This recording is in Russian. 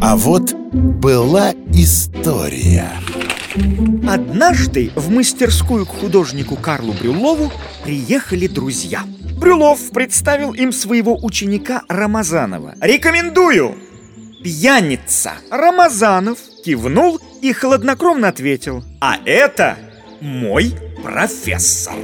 А вот была история Однажды в мастерскую к художнику Карлу Брюлову приехали друзья Брюлов представил им своего ученика Рамазанова «Рекомендую!» «Пьяница!» Рамазанов кивнул и хладнокровно ответил «А это мой профессор!»